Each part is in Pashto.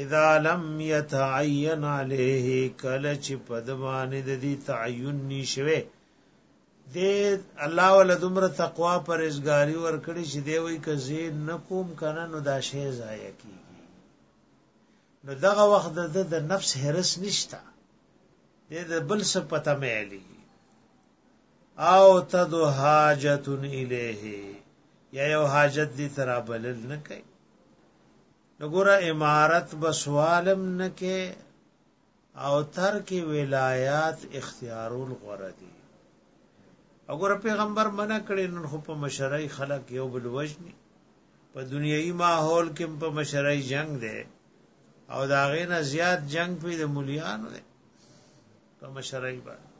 اذا لم يتعين عليه کله چې په دمانه د دې تعین نشوي د الله ول دمر تقوا پرېزګاری ور کړی چې دی وی کزي نه کوم کنه نو دا شی ضایع کیږي نو دغه وخت د نفس هرس نشتا د بل څه پته مې علي او تدو حاجت الیه یا یو حاجت دی ترا بلل نه کوي نګوره امارت بسوالم نه کې او ترک ولایات اختیارول غره دي اگر پیغمبر منع کړي نن خو په مشرۍ خلک یو بل وجني په دنیوي ماحول کې په مشرۍ جنگ دی او دا غینه زیات جنگ په د مليانو دی په مشرۍ باندې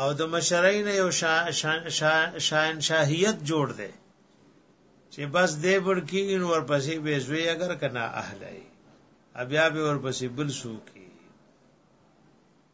او د مشرین یو شاهنشاهیت جوړ دی چې بس دې ورکی ان ورپسې به زوی اگر کنا اهلای بیا به ورپسې بل سو کی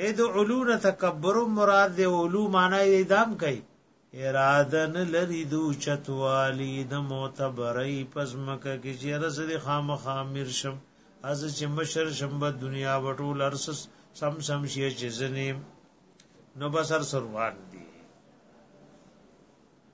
اې د علو نه تکبر مراد دی علو معنی یې دام کوي اراده نه لري دو چتوالی د معتبرې پزمکه کې چې رسدي خامخا میر شم از چې مشر شم به دنیا وټول ارس سم سم شي چې زنیم نو بسر سروان دی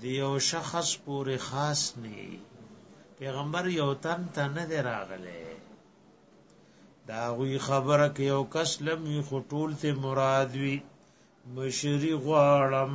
دی یو شخص پورې خاص نه پیغمبر یو تن ته نه دی راغلی دا غوی خبره کې یو کس لم وی خټول ته مراد وی مشری غواړم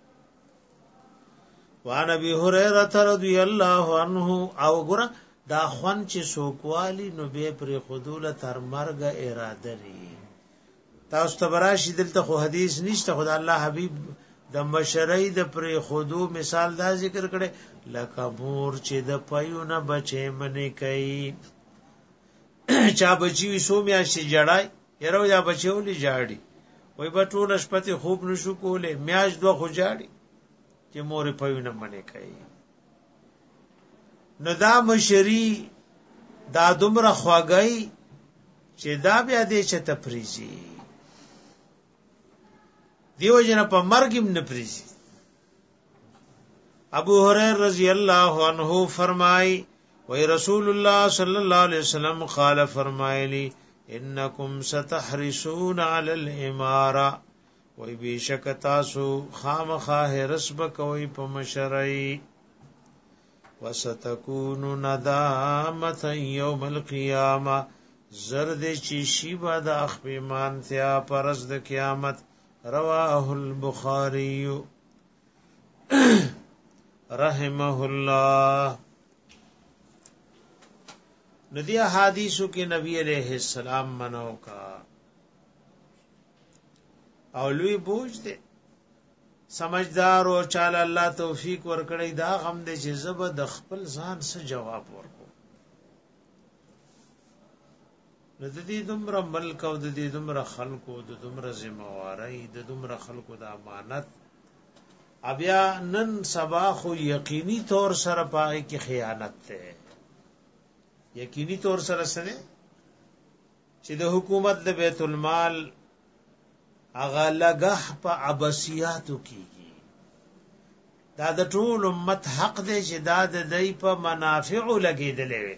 وعن ابي هريره رضي الله عنه او ګره دا خوان چې سوکوالی نو به پر خودوله تر مرګ اراده لري تاسو ته براشي دلته خو حدیث نشته خدای الله حبیب د مشرۍ د پر خودو مثال دا ذکر کړي لکه مور چې د پيونه بچي منې کوي چا بچي وسو میا شي جړای یره یا بچولی جاړي وای به ټول شپه ته خوب نشو کولې میاش دوه خو جاړي چې مور په وینه منې کوي نو دا مشری دا دومره خواږی چې دا بیا دې چې تفریزي دیو جن په مرګ هم نه پریزي ابو هريره رضی الله عنه فرمای وی رسول الله صلی الله علیه وسلم قال فرمایلی انکم ستحرسون علی الاماره وی بشک تاسو خامخا هرس بکوي په مشرعي وستكون ندامه يوم القيامه زرد چی شی با د اخپیمان تیا پرز د قیامت رواه البخاری رحمه الله ندی حدیثو کې نبی عليه السلام منو کا او لوی بوج دی سمجدار او چاله الله توفیق ورکړي دا غم دې چې زبد خپل ځان سره جواب ورکړي نو د دې دومره ملک او د دې دومره خلکو د دومره ذمہواری د دومره خلکو د امانت بیا نن سبا خو یقیني طور سره پای کې خیانت ده یقیني طور سره سره چې د حکومت د بیت المال اغه لګه په ابسیاتو کیږي دا د ټول امت حق دی چې دا د دې په منافع لګیدلې وي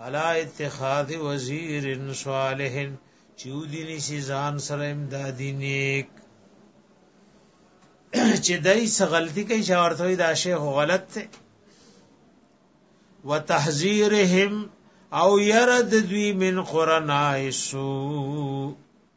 علا اتخاذ وزیر صالح چیو دی نشی ځان سره امدادی نیک چې دای څه غلطی کوي چې ورته دا شیخ غلط دی وتحذيرهم او يرد دوی من قرناء السوء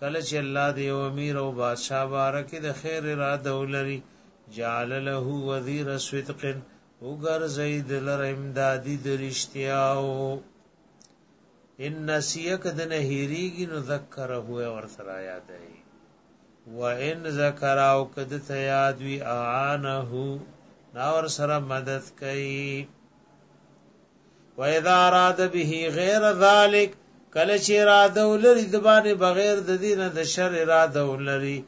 کله چې الله د یو امیر او بادشاه باره کې د خیر اراده ولري جعل له وزیر صدق وګرځي د لر امدادي د رښتیاو ان نسیه کده نه هیریږي نو ذکر هو ور سره یاد ای و ان ذکر او کده ته یاد وی اعانه نا ور سره مدد کوي و اذا اراد به غیر ذلک کله چې اراده ولري د باندې بغیر د دین د شر اراده ولري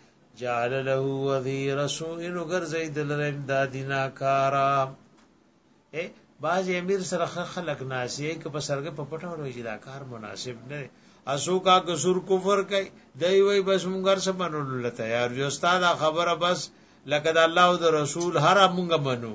جعل له وزیر سوء ګرځي د لرم دادینا کارا اے باز امیر سره خلق ناشې ک په سرګ په پټه ورځي دا کار مناسب نه اسو کا قصور کفر کوي دی وای بس مونږر سره منول تیار یو استاد خبره بس لکه د الله او د رسول هر مونږ منو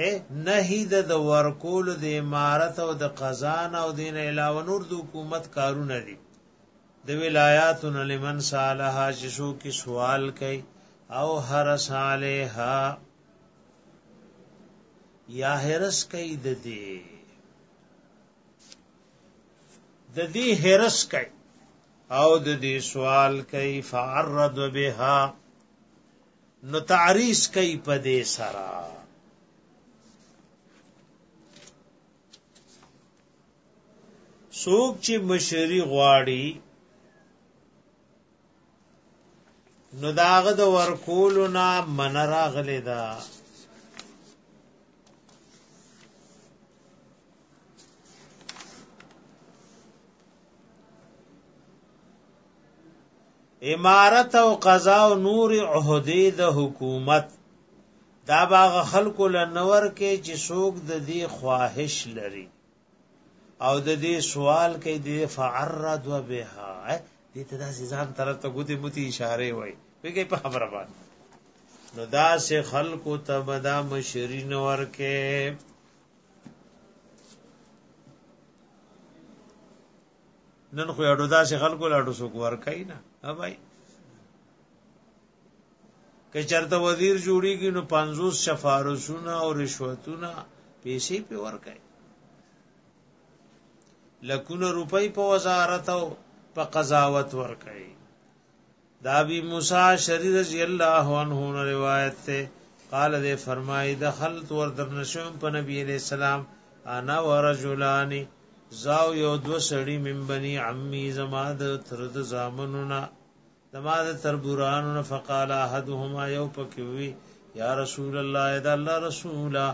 اے نهی د د ورکول د امارت او د خزانه او دین علاوه نور د حکومت کارونه دي د ولایاتن لمن صالحا چې سو کې سوال کوي او هر صالحا یا هرس کوي د دې د دې هرس کوي او د دې سوال کوي فعرض بها نو تعریض کوي په دې سره څوک چې مشری غواړي نو داغه د ورکولو نه من راغلی دا امارت او قضا او نور عہدې د حکومت دا باغ خلکو لنور کې چې څوک د دې خواهش لري او د دې سوال کې د فعرض وبها دې ته داسې ځان تر ته ګوتې موتی اشاره وای پیګه په خبره باندې نو داسې خلکو ته بدا مشرین ورکه نن خو اډو داسې خلکو لاډو سو کوار کوي نه ها بھائی که چرته وزیر جوړیږي نو 50 سفارشونه او رشوتونه پیسې په ور کوي لکونه روپۍ په وزارت او په قضاوت ور کوي دا ابي موسی شری رضی الله عنه نه روایت ته قال دې فرمای دخلت ور درنشم په نبی علیہ السلام انا ورجلان زاو یو دو سړی من بنی عمی زما د ترد زامنونا زما د تربورانو فقال احدهما یو پکوي یا رسول الله اذا الله رسولا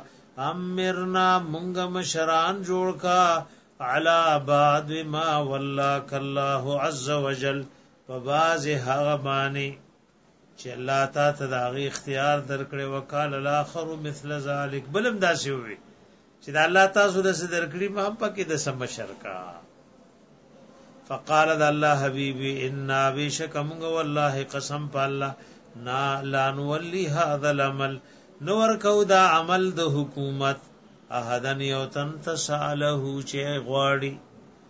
امرنا مونږ مشران جوړ کا علا بعد ما ولاک الله عز وجل په باز هغه باندې چې الله تا ته دا غي اختیار درکړي وکال الاخر مثل ذلک بلم داسې وي چې دا الله تاسو د درکړي ما پکې د سم شرکا فقال الله حبيبي ان بشک موږ والله قسم په الله نا لا نولي هذا العمل نور کو دا عمل د حکومت احدن یو تن تساله چې غواړي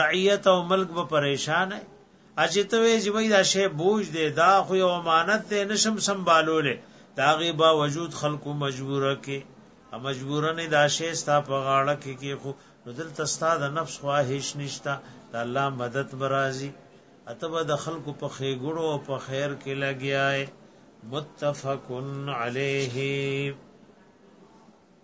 رعیت او ملک به پریشان وي اجتوی چې وای دا شی بوج دی دا خو یو امانت دی نشم سنبالوله دا غي با وجود خلکو مجبور کې مجبورنه دا شی ستا په غاړه کې کې خو نو دلته ستا د نفس خواهش نشتا د الله مدد برازي اتبه د خلکو په خېګړو او په خیر کې لګیاي متفقن علیه